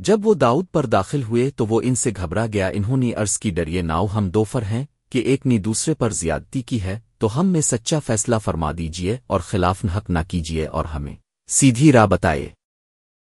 جب وہ داؤد پر داخل ہوئے تو وہ ان سے گھبرا گیا۔ انہوں نے عرض کی، ڈریے ناؤ، ہم دوفر ہیں کہ ایک نے دوسرے پر زیادتی کی ہے، تو ہم میں سچا فیصلہ فرما دیجیے اور خلاف حق نہ کیجیے اور ہمیں سیدھی راہ بتائے۔